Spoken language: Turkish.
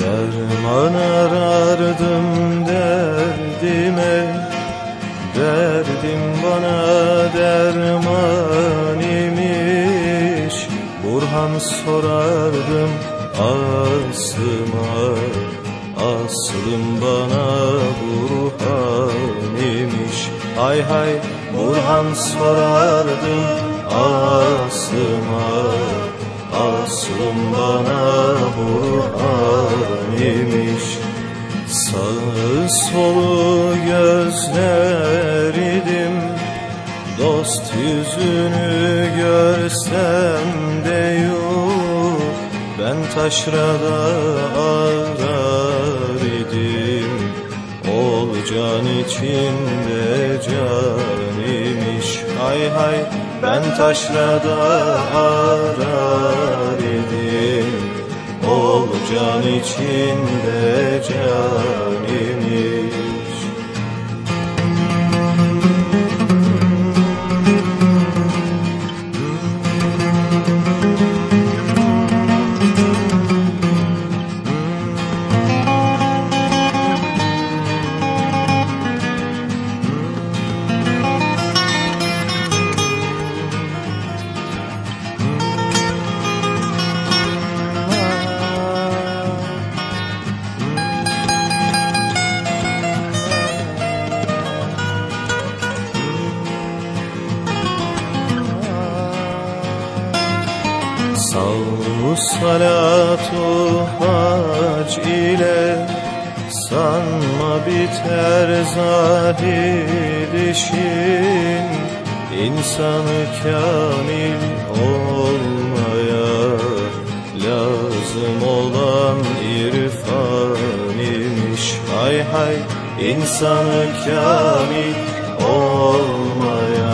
Derman arardım derdime Derdim bana derman imiş. Burhan sorardım Aslıma Aslım bana Burhan imiş. Hay hay Burhan sorardım Aslıma Aslım bana Burhan Sağı solu gözler idim Dost yüzünü görsem de yok. Ben taşrada arar idim. Ol can içinde can imiş. Hay hay ben taşrada arar idim can içinde can Savu salatu hac ile Sanma biter zahir işin İnsanı kamil olmaya Lazım olan irfan imiş. Hay hay insanı kamil olmaya